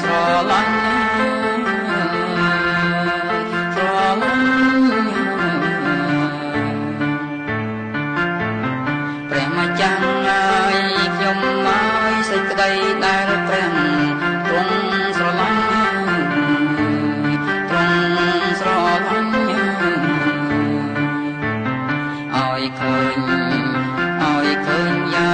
ស្រឡាញ់ស្រឡាញ់ព្រះម្ចាស់ហើយខ្ញុំមកសេចក្តីដែលព្រះទ្រង់ស្រឡាញ់ទ្រង់ស្រឡាញ់ឲ្យឃើញឲ្យឃើញយ៉ា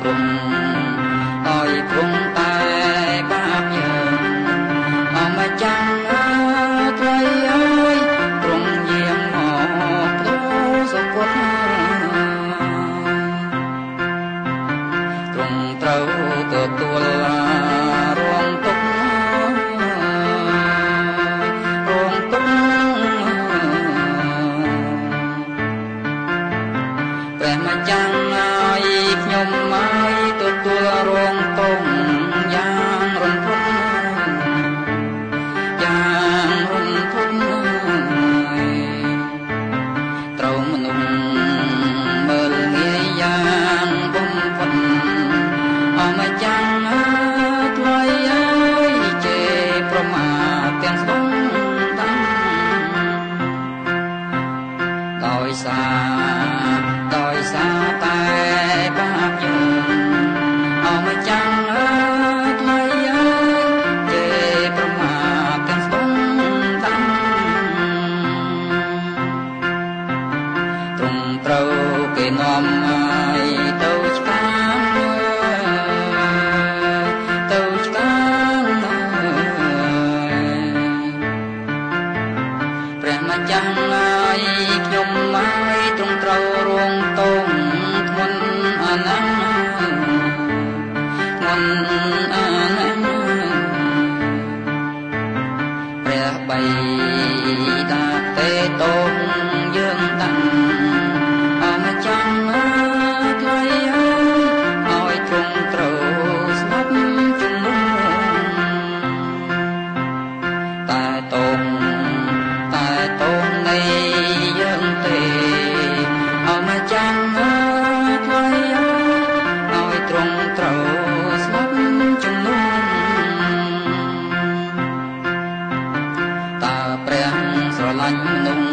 ព្រំដោយព្រំតែបាបយើងអមចាស់ថ្លៃអើយទ្រង់យាងមកដូរសុគតហើយទ្រង់ត្រូវទទួល សារដោយសារតែបាបយើងអម្ចាស់ថ្លៃអើយជេរប្រមាថទាំងស្បង់តាំងទ្រង់ត្រូវគេនាំឲ្យទៅឆ្កាងទៅឆ្កាងព្រះម្ចាស់ឲ្យខ្ញុំឲ្យ ទ្រង់ត្រូវរងទោសធ្ងន់អាណិនធ្ងន់អាណិនព្រះបៃតាទេត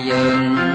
yên